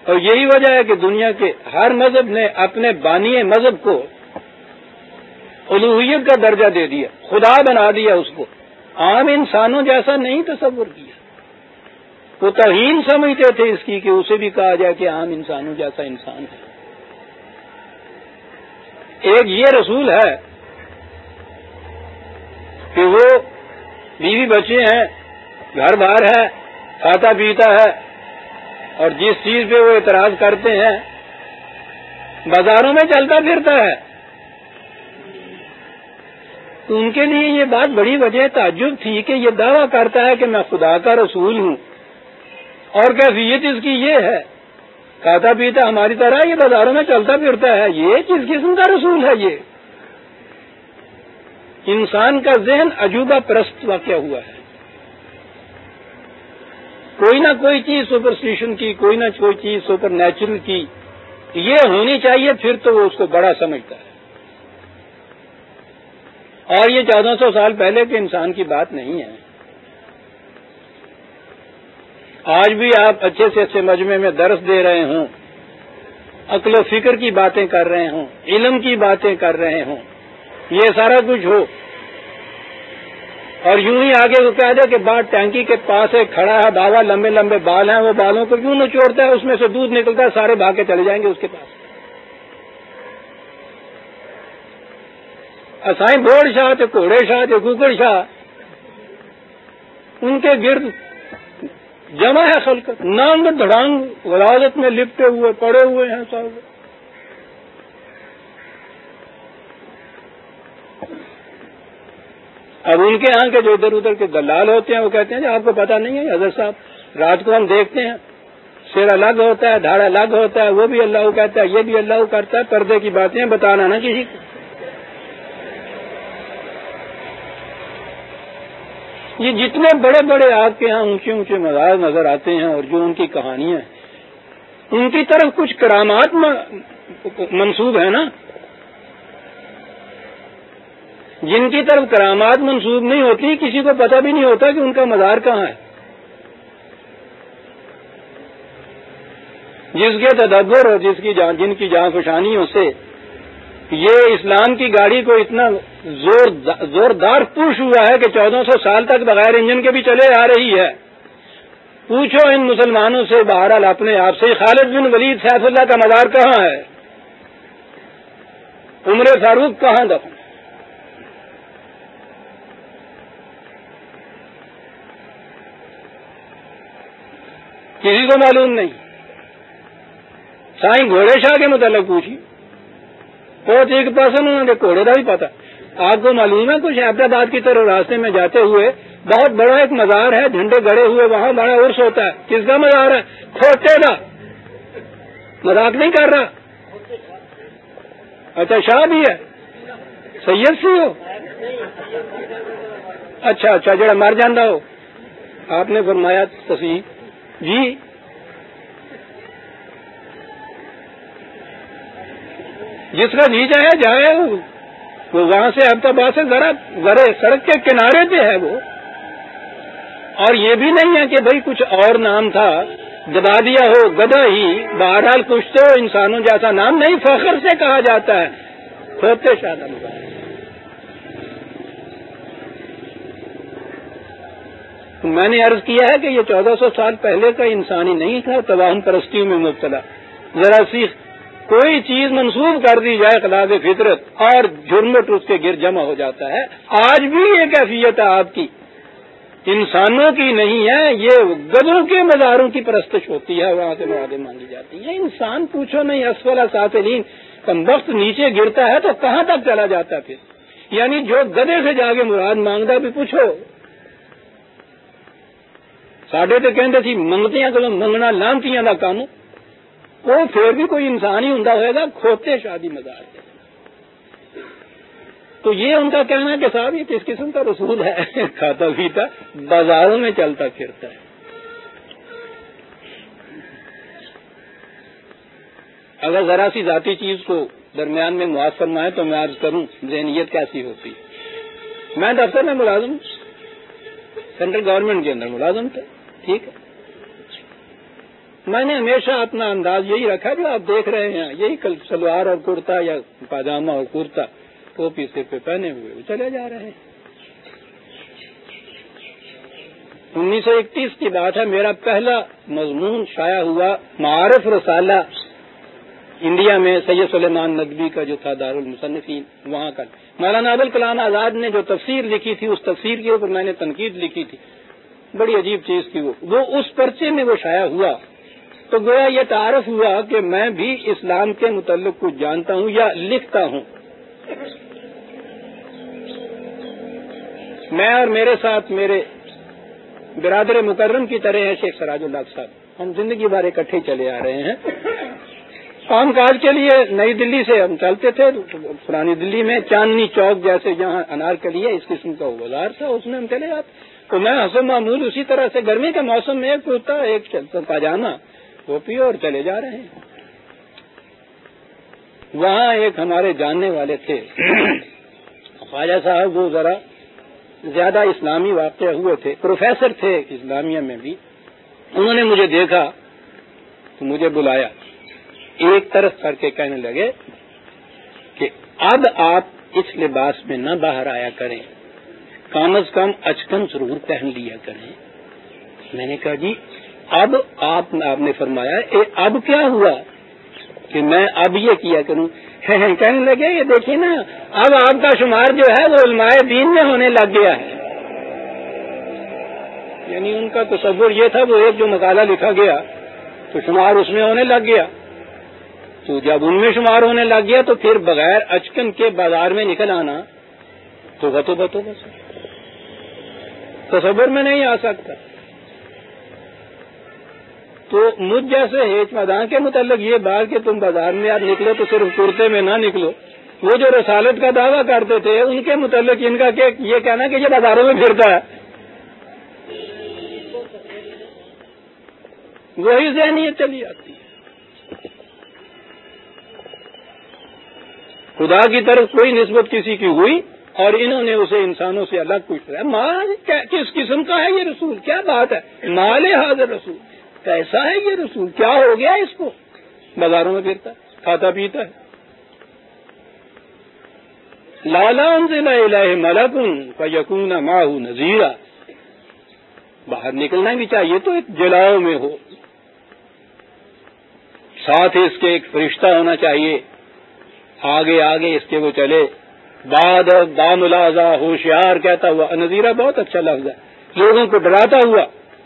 اور یہی وجہ ہے کہ دنیا کے ہر مذہب نے اپنے بانی مذہب کو الوحیت کا درجہ دے دیا، خدا بنا دیا اس کو۔ عام انسانوں جیسا نہیں تصور کیا۔ وہ توہین سمجھتے تھے اس کی کہ اسے بھی کہا جائے کہ عام انسانوں جیسا انسان ہے۔ ایک یہ رسول ہے کہ وہ بیوی بچے ہیں، گھر بار ہے، کھاتا پیتا ہے، اور جس چیز پہ وہ اعتراض کرتے ہیں، بازاروں میں چلتا پھرتا ہے۔ تو ان کے لیے یہ بات بڑی وجہ تعجب تھی کہ یہ دعویٰ کرتا ہے کہ میں خدا کا رسول ہوں۔ اور کیفیت اس کی یہ ہے۔ کھاتا پیتا ہماری طرح یہ بازاروں میں چلتا پھرتا ہے۔ یہ کس قسم کا رسول ہے یہ؟ انسان کا ذہن عجوبہ پرست واقع ہوا ہے۔ کوئی نہ کوئی چیز سپرسٹیشن کی، کوئی نہ کوئی چیز سپر نیچرل کی۔ یہ ہونی چاہیے، پھر تو وہ اس کو بڑا سمجھتا ہے۔ اور یہ چودہ سو سال پہلے کے انسان کی بات نہیں ہے۔ آج بھی آپ اچھے سے اچھے مجمع میں درس دے رہے ہوں، عقل و فکر کی باتیں کر رہے ہوں، علم کی باتیں کر رہے ہوں، یہ سارا کچھ ہو۔ اور یوں ہی آگے وہ کہہ دے کہ بات ٹینکی کے پاس ایک کھڑا ہے بابا لمبے لمبے بال ہیں، وہ بالوں کو کیوں نچوڑتا ہے؟ اس میں سے دودھ نکلتا ہے، سارے بھاگ کے چلے جائیں گے اس کے پاس۔ اسائیں بوڑ شاہ تھے کوڑے شاہ تھے ککڑ شاہ، ان کے گرد جمع ہے خلق نانگ دھڑانگ ولادت میں لپٹے ہوئے، پڑے ہوئے ہیں سب۔ اب ان کے یہاں کے جو ادھر ادھر کے دلال ہوتے ہیں، وہ کہتے ہیں جی آپ کو پتا نہیں ہے، حضرت صاحب، رات کو ہم دیکھتے ہیں۔ سر الگ ہوتا ہے، دھاڑ الگ ہوتا ہے، وہ بھی اللہ کہتا ہے، یہ بھی اللہ کرتا ہے، پردے کی باتیں بتانا نا کسی کو۔ یہ جتنے بڑے بڑے آپ کے یہاں اونچے اونچے مزاج نظر آتے ہیں اور جو ان کی کہانیاں ان کی طرف کچھ کرامات منسوب ہے نا؟ جن کی طرف کرامات منسوب نہیں ہوتی، کسی کو پتہ بھی نہیں ہوتا کہ ان کا مزار کہاں ہے۔ جس کے تدبر اور جس کی جان جن کی جان خوشانیوں سے یہ اسلام کی گاڑی کو اتنا زور زوردار پوش ہوا ہے کہ چودہ سو سال تک بغیر انجن کے بھی چلے آ رہی ہے۔ پوچھو ان مسلمانوں سے بہرحال اپنے آپ سے، خالد بن ولید سیف اللہ کا مزار کہاں ہے؟ عمر فاروق کہاں دفن؟ کسی کو معلوم نہیں۔ سائیں گھوڑے شاہ کے متعلق پوچھی بہت ایک پرسن انہوں نے گھوڑے کا بھی پتا۔ آپ کو معلوم ہے کچھ حیدرآباد کی طرف راستے میں جاتے ہوئے بہت بڑا ایک مزار ہے، جھنڈے گڑے ہوئے، وہاں بڑا عرص ہوتا ہے۔ کس کا مزار ہے؟ کھوٹے کا۔ مذاق نہیں کر رہا۔ اچھا شاہ بھی ہے۔ سید سی ہو؟ اچھا اچھا جڑا مر جانا ہو۔ آپ نے فرمایا تصویر جی جس کا جی جائے جائے وہ۔ وہاں سے اب سے ذرا ذرا سڑک کے کنارے پہ ہے وہ۔ اور یہ بھی نہیں ہے کہ بھائی کچھ اور نام تھا۔ گدا دیا ہو، گدا ہی۔ بہرحال کچھ تو انسانوں جیسا نام نہیں، فخر سے کہا جاتا ہے۔ کھوتے شادہ میں نے عرض کیا ہے کہ یہ چودہ سو سال پہلے کا انسانی نہیں تھا تباہم پرستیوں میں مبتلا۔ ذرا سی کوئی چیز منسوخ کر دی جائے خلاف فطرت اور جرمٹ اس کے گر جمع ہو جاتا ہے۔ آج بھی یہ کیفیت ہے آپ کی۔ انسانوں کی نہیں ہے، یہ گدوں کے مزاروں کی پرستش ہوتی ہے، وہاں سے مرادیں مانگی جاتی ہیں۔ انسان پوچھو نہیں اسفلا ساتلین کم وقت نیچے گرتا ہے تو کہاں تک چلا جاتا پھر؟ یعنی جو گدے سے جا کے مراد مانگتا بھی پوچھو۔ ساڈے تو کہتے تھی منگتیاں کو منگنا لانتیاں کا کام وہ پھر بھی کوئی انسان ہی ہوں ہوئے گا، کھوتے شادی مزاج تو یہ ان کا کہنا ہے کہ صاحب، یہ کس قسم کا رسول ہے؟ کھاتا پیتا، بازاروں میں چلتا پھرتا ہے۔ اگر ذرا سی ذاتی چیز کو درمیان میں معاف کرنا ہے تو میں عرض کروں، ذہنیت کیسی ہوتی میں دفتر میں ملازم سینٹرل گورنمنٹ کے اندر ملازم تھے، ٹھیک ہے۔ میں نے ہمیشہ اپنا انداز یہی رکھا جو آپ دیکھ رہے ہیں۔ یہی کل سلوار اور کرتا یا پاجامہ اور کرتا، ٹوپی، سر پہ پہنے ہوئے وہ چلے جا رہے ہیں۔ انیس سو اکتیس کی بات ہے، میرا پہلا مضمون شائع ہوا معارف رسالہ انڈیا میں سید سلیمان ندوی کا جو تھا دارالمصنفین، وہاں کا۔ مولانا ابل کلام آزاد نے جو تفسیر لکھی تھی، اس تفسیر کے اوپر میں نے تنقید لکھی تھی۔ بڑی عجیب چیز تھی وہ۔ وہ اس پرچے میں وہ شائع ہوا۔ تو گویا یہ تعارف ہوا کہ میں بھی اسلام کے متعلق کچھ جانتا ہوں یا لکھتا ہوں۔ میں اور میرے ساتھ میرے برادر مکرم کی طرح ہیں شیخ سراج اللہ صاحب۔ ہم زندگی بھر اکٹھے چلے آ رہے ہیں۔ کام کاج کے لیے نئی دلی سے ہم چلتے تھے، پرانی دلی میں چاندنی چوک جیسے جہاں انار کے لیے اس قسم کا بازار تھا، اس میں ہم چلے جاتے تو میں حسن معمول اسی طرح سے گرمی کے موسم میں ایک کرتا ایک پاجامہ ٹوپی اور چلے جا رہے ہیں۔ وہاں ایک ہمارے جاننے والے تھے۔ خواجہ صاحب وہ ذرا زیادہ اسلامی واقع ہوئے تھے۔ پروفیسر تھے اسلامیہ میں بھی۔ انہوں نے مجھے دیکھا تو مجھے بلایا۔ ایک طرف کر کے کہنے لگے کہ اب آپ اس لباس میں نہ باہر آیا کریں۔ کم از کم اچکن ضرور پہن لیا کریں۔ میں نے کہا جی اب آپ آپ نے فرمایا اے اب کیا ہوا؟ کہ میں اب یہ کیا کروں؟ کہنے لگے، یہ دیکھیے نا، اب آپ کا شمار جو ہے وہ علماء دین میں ہونے لگ گیا ہے۔ یعنی ان کا تصور یہ تھا، وہ ایک جو مقالہ لکھا گیا، تو شمار اس میں ہونے لگ گیا۔ تو جب ان میں شمار ہونے لگ گیا، تو پھر بغیر اچکن کے بازار میں نکل آنا تو بتو بتو بس تصور میں نہیں آ سکتا۔ تو مجھ جیسے ہیچ مدان کے متعلق یہ بات کہ تم بازار میں آپ نکلو تو صرف کرتے میں نہ نکلو۔ وہ جو رسالت کا دعویٰ کرتے تھے، ان کے متعلق ان کا یہ کہنا کہ یہ بازاروں میں پھرتا ہے۔ وہی ذہنیت چلی آتی ہے۔ خدا کی طرف کوئی نسبت کسی کی ہوئی اور انہوں نے اسے انسانوں سے الگ پوچھ رہا ہے، مال کس قسم کا ہے یہ رسول؟ کیا بات ہے؟ مال حاضر رسول۔ کیسا ہے؟ یہ رسول، کیا ہو گیا اس کو؟ بازاروں میں پھرتا، کھاتا پیتا ہے۔ لالا الہ ملکن کا یقون ماہو نذیرہ باہر نکلنا بھی چاہیے تو ایک جلاؤ میں ہو۔ ساتھ اس کے ایک فرشتہ ہونا چاہیے۔ آگے آگے اس کے وہ چلے۔ باد باملازا ہوشیار کہتا ہوا، نذیرہ بہت اچھا لفظ ہے۔ لوگوں کو ڈراتا ہوا۔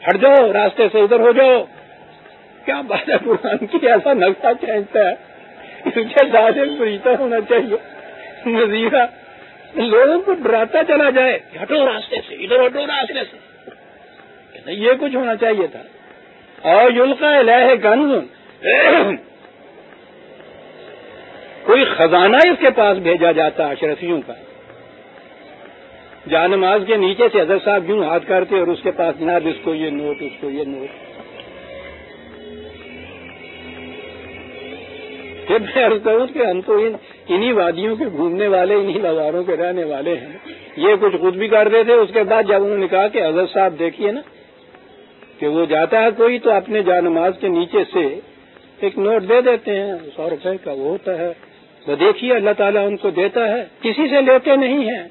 ہٹ جاؤ، راستے سے ادھر ہو جاؤ۔ کیا بات ہے؟ قرآن کی ایسا نقشہ کھینچتا ہے۔ زیادہ فرشتہ ہونا چاہیے۔ نذیرہ لوگوں کو ڈراتا چلا جائے۔ ہٹو راستے سے، ادھر ہٹو راستے سے۔ یہ کچھ ہونا چاہیے تھا۔ اور یلقا الہ گنز۔ کوئی خزانہ اس کے پاس بھیجا جاتا اشرفیوں کا۔ جان نماز کے نیچے سے حضرت صاحب یوں ہاتھ کرتے اور اس کے پاس جناب اس کو یہ نوٹ، اس کو یہ نوٹ۔ پھر میں عرض کروں کہ ہم تو انہی وادیوں کے گھومنے والے، انہی بازاروں کے رہنے والے ہیں۔ یہ کچھ خود بھی کرتے تھے، اس کے بعد جب انہوں نے کہا کہ حضرت صاحب دیکھیے نا، کہ وہ جاتا ہے کوئی تو اپنے جا نماز کے نیچے سے ایک نوٹ دے دیتے ہیں۔ سو روپے کا وہ ہوتا ہے۔ وہ دیکھیے، اللہ تعالیٰ ان کو دیتا ہے۔ کسی سے لیتے نہیں ہیں۔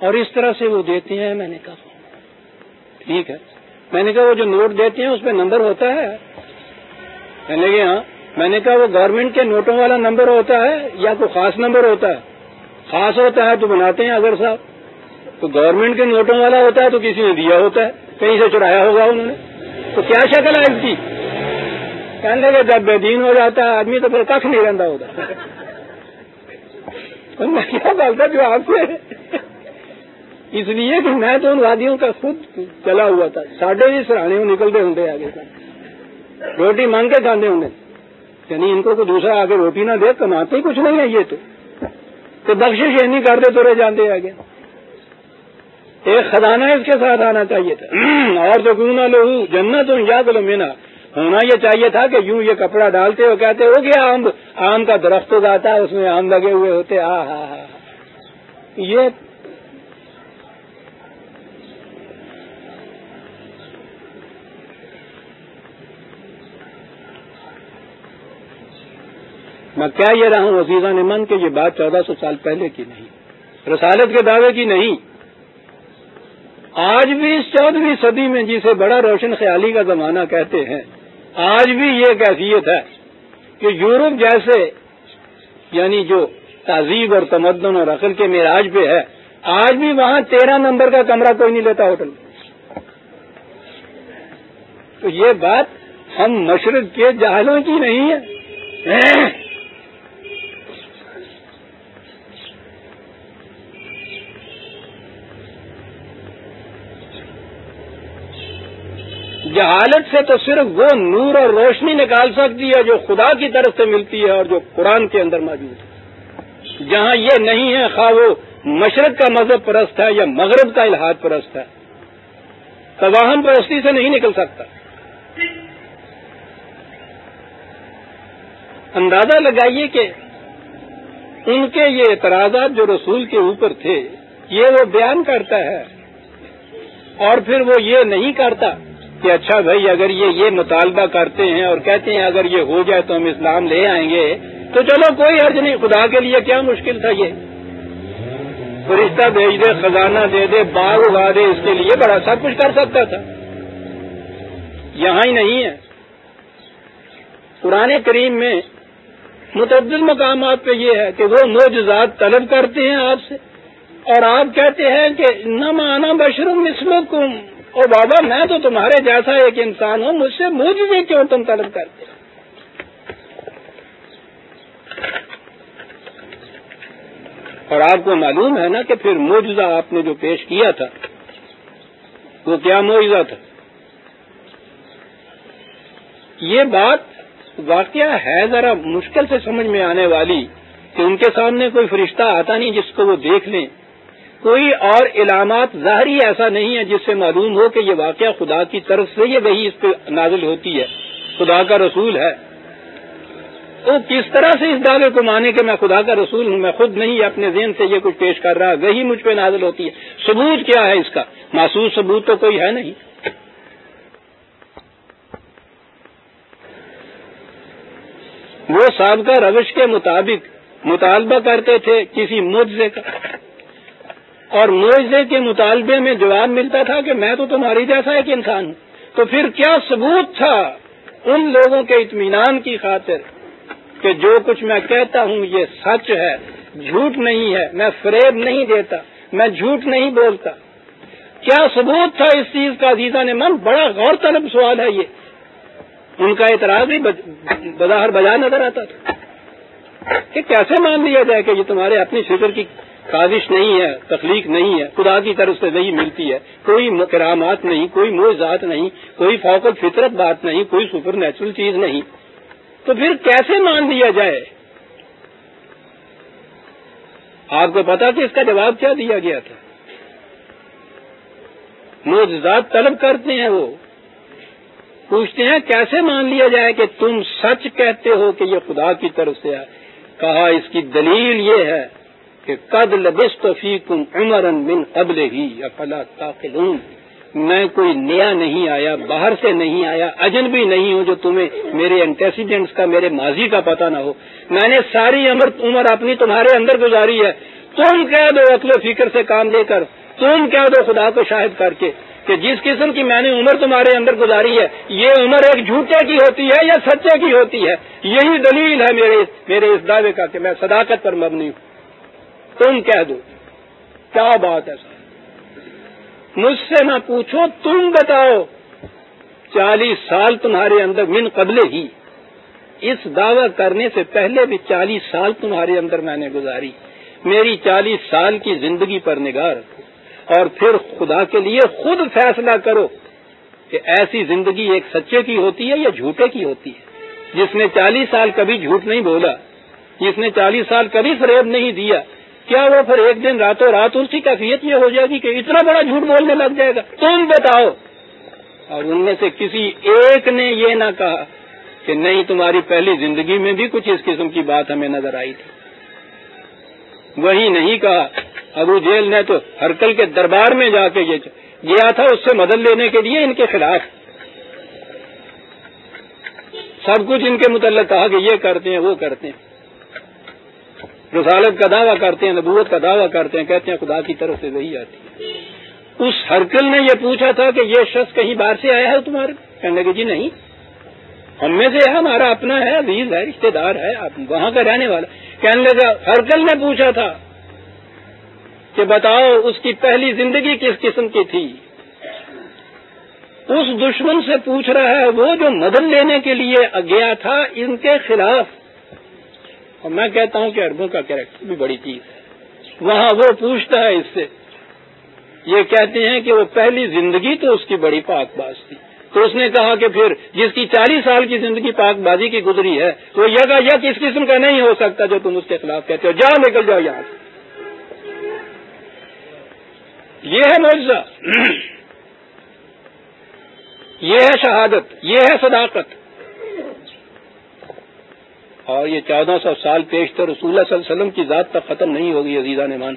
اور اس طرح سے وہ دیتے ہیں، میں نے کہا۔ ٹھیک ہے۔ میں نے کہا، وہ جو نوٹ دیتے ہیں، اس پہ نمبر ہوتا ہے۔ میں نے کہا ہاں۔ میں نے کہا، وہ گورنمنٹ کے نوٹوں والا نمبر ہوتا ہے یا کوئی خاص نمبر ہوتا ہے؟ خاص ہوتا ہے تو بناتے ہیں اگر صاحب۔ تو گورنمنٹ کے نوٹوں والا ہوتا ہے تو کسی نے دیا ہوتا ہے۔ کہیں سے چڑھایا ہوگا انہوں نے؟ تو کیا شکل ہے اس کی؟ کہنے لگے، جب بے دین ہو جاتا ہے، آدمی تو پھر کخ نہیں رہتا ہوتا میں کیا بولتا جو آپ سے اس لیے کہ میں تو ان وادیوں کا خود چلا ہوا تھا۔ ساڈے بھی سرانے نکلتے ہوں آگے روٹی مانگ کے کھانے ہوں یعنی ان کو کوئی دوسرا آگے روٹی نہ دے، کماتے ہی کچھ نہیں ہے یہ تو۔ بخش یہ نہیں کرتے تو رہ جاتے آگے۔ ایک خزانہ اس کے ساتھ آنا چاہیے تھا۔ اور تو کیوں نہ لو؟ جنت ہوں یا تو مینا۔ ہونا یہ چاہیے تھا کہ یوں یہ کپڑا ڈالتے ہو، کہتے ہو کہ آم آم کا درخت اگاتا ہے، اس میں آم لگے ہوئے ہوتے۔ ہاں ہاں ہاں یہ میں کیا یہ رہا ہوں عزیزہ نے من کہ یہ بات چودہ سو سال پہلے کی نہیں، رسالت کے دعوے کی نہیں۔ آج بھی اس چودہویں صدی میں جسے بڑا روشن خیالی کا زمانہ کہتے ہیں، آج بھی یہ کیفیت ہے کہ یورپ جیسے یعنی جو تہذیب اور تمدن اور عقل کے معراج پہ ہے، آج بھی وہاں تیرہ نمبر کا کمرہ کوئی نہیں لیتا ہوٹل۔ تو یہ بات ہم مشرق کے جہازوں کی نہیں ہے۔ جہالت سے تو صرف وہ نور اور روشنی نکال سکتی ہے جو خدا کی طرف سے ملتی ہے اور جو قرآن کے اندر موجود ہے۔ جہاں یہ نہیں ہے، خواہ وہ مشرق کا مذہب پرست ہے یا مغرب کا الحاظ پرست ہے۔ تواہم پرستی سے نہیں نکل سکتا۔ اندازہ لگائیے کہ ان کے یہ اعتراضات جو رسول کے اوپر تھے، یہ وہ بیان کرتا ہے اور پھر وہ یہ نہیں کرتا۔ کہ اچھا بھائی، اگر یہ یہ مطالبہ کرتے ہیں اور کہتے ہیں اگر یہ ہو جائے تو ہم اسلام لے آئیں گے، تو چلو کوئی حرج نہیں، خدا کے لیے کیا مشکل تھا یہ؟ فرشتہ بھیج دے، خزانہ دے دے، باغ اگا دے، اس کے لیے بڑا سب کچھ کر سکتا تھا۔ یہاں ہی نہیں ہے۔ پرانے کریم میں متعدد مقامات پہ یہ ہے کہ وہ موجزات طلب کرتے ہیں آپ سے اور آپ کہتے ہیں کہ نہ مانا بشرم مسلم اور بابا، میں تو تمہارے جیسا ایک انسان ہوں، مجھ سے موجودے کیوں تم طلب کرتے اور آپ کو معلوم ہے نا کہ پھر موجودہ آپ نے جو پیش کیا تھا، وہ کیا معجزہ تھا؟ یہ بات واقعہ ہے ذرا مشکل سے سمجھ میں آنے والی کہ ان کے سامنے کوئی فرشتہ آتا نہیں جس کو وہ دیکھ لیں۔ کوئی اور علامات ظاہری ایسا نہیں ہے جس سے معلوم ہو کہ یہ واقعہ خدا کی طرف سے یہ وہی اس پہ نازل ہوتی ہے۔ خدا کا رسول ہے۔ تو کس طرح سے اس دعوے کو مانے کہ میں خدا کا رسول ہوں، میں خود نہیں اپنے ذہن سے یہ کچھ پیش کر رہا وہی مجھ پہ نازل ہوتی ہے۔ ثبوت کیا ہے اس کا؟ محسوس ثبوت تو کوئی ہے نہیں۔ وہ سابقہ روش کے مطابق مطالبہ کرتے تھے، کسی مجزے کا اور معجزے کے مطالبے میں جواب ملتا تھا کہ میں تو تمہاری جیسا ایک انسان ہوں۔ تو پھر کیا ثبوت تھا ان لوگوں کے اطمینان کی خاطر کہ جو کچھ میں کہتا ہوں یہ سچ ہے، جھوٹ نہیں ہے، میں فریب نہیں دیتا، میں جھوٹ نہیں بولتا۔ کیا ثبوت تھا اس چیز کا عزیزہ نے من بڑا غور طلب سوال ہے یہ۔ ان کا اعتراض بھی بظاہر بجا نظر آتا تھا۔ کہ کیسے مان لیا جائے کہ یہ تمہارے اپنی فکر کی کاوش نہیں ہے، تخلیق نہیں ہے، خدا کی طرف سے وہی ملتی ہے۔ کوئی مقرامات نہیں، کوئی موزات نہیں، کوئی فوق فطرت بات نہیں، کوئی سپر نیچرل چیز نہیں۔ تو پھر کیسے مان لیا جائے؟ آپ کو پتا کہ اس کا جواب کیا دیا گیا تھا۔ موجزات طلب کرتے ہیں وہ۔ پوچھتے ہیں کیسے مان لیا جائے کہ تم سچ کہتے ہو کہ یہ خدا کی طرف سے ہے؟ کہا اس کی دلیل یہ ہے کہ قد لبست فیکم عمرا من قبل ہی افلا تاقلون؟ میں کوئی نیا نہیں آیا، باہر سے نہیں آیا، اجنبی نہیں ہوں جو تمہیں میرے انٹیسیڈنٹس کا، میرے ماضی کا پتہ نہ ہو۔ میں نے ساری عمر عمر اپنی تمہارے اندر گزاری ہے۔ تم کہہ دو عقل و فکر سے کام لے کر، تم کہہ دو خدا کو شاہد کر کے کہ جس قسم کی میں نے عمر تمہارے اندر گزاری ہے، یہ عمر ایک جھوٹے کی ہوتی ہے یا سچے کی ہوتی ہے؟ یہی دلیل ہے میرے میرے اس دعوے کا کہ میں صداقت پر مبنی ہوں۔ تم کہہ دو۔ کیا بات ہے سر؟ مجھ سے نہ پوچھو، تم بتاؤ۔ چالیس سال تمہارے اندر من قبل ہی۔ اس دعوی کرنے سے پہلے بھی چالیس سال تمہارے اندر میں نے گزاری۔ میری چالیس سال کی زندگی پر نگاہ رکھو۔ اور پھر خدا کے لیے خود فیصلہ کرو کہ ایسی زندگی ایک سچے کی ہوتی ہے یا جھوٹے کی ہوتی ہے۔ جس نے چالیس سال کبھی جھوٹ نہیں بولا، جس نے چالیس سال کبھی فریب نہیں دیا کیا وہ پھر ایک دن راتوں رات اس کی کیفیت یہ ہو جائے گی کہ اتنا بڑا جھوٹ بولنے لگ جائے گا؟ تم بتاؤ۔ اور ان میں سے کسی ایک نے یہ نہ کہا کہ نہیں، تمہاری پہلی زندگی میں بھی کچھ اس قسم کی بات ہمیں نظر آئی تھی۔ وہی نہیں کہا۔ ابو جیل نے تو ہرکل کے دربار میں جا کے یہ گیا تھا، اس سے مدد لینے کے لیے ان کے خلاف۔ سب کچھ ان کے متعلق کہا کہ یہ کرتے ہیں، وہ کرتے ہیں۔ رسالت کا دعویٰ کرتے ہیں، نبوت کا دعویٰ کرتے ہیں، کہتے ہیں خدا کی طرف سے وہی آتی ہے۔ اس ہرکل نے یہ پوچھا تھا کہ یہ شخص کہیں باہر سے آیا ہے تمہارے کہنے لگے جی نہیں۔ ہم میں سے ہمارا اپنا ہے، عزیز ہے رشتے دار ہے وہاں کا رہنے والا۔ کہنے لگا، ہرکل نے پوچھا تھا کہ بتاؤ، اس کی پہلی زندگی کس قسم کی تھی؟ اس دشمن سے پوچھ رہا ہے، وہ جو مدد لینے کے لیے گیا تھا، ان کے خلاف اور میں کہتا ہوں کہ اربوں کا کیریکٹر بھی بڑی چیز ہے۔ وہاں وہ پوچھتا ہے اس سے، یہ کہتے ہیں کہ وہ پہلی زندگی تو اس کی بڑی پاک باز تھی۔ تو اس نے کہا کہ پھر جس کی چالیس سال کی زندگی پاک بازی کی گزری ہے، تو یہ یا کس قسم کا نہیں ہو سکتا جو تم اس کے خلاف کہتے ہو۔ جاؤ نکل جاؤ یہاں سے۔ یہ ہے معجزہ۔ یہ ہے شہادت۔ یہ ہے صداقت۔ اور یہ چودہ سو سال پیشتر رسول اللہ صلی اللہ علیہ وسلم کی ذات تک ختم نہیں ہوگی عزیزہ نعمان۔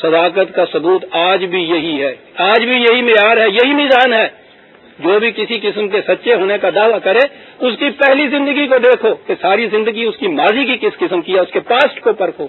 صداقت کا ثبوت آج بھی یہی ہے۔ آج بھی یہی معیار ہے، یہی میزان ہے۔ جو بھی کسی قسم کے سچے ہونے کا دعویٰ کرے، اس کی پہلی زندگی کو دیکھو کہ ساری زندگی اس کی ماضی کی کس قسم کی ہے، اس کے پاسٹ کو پرکھو۔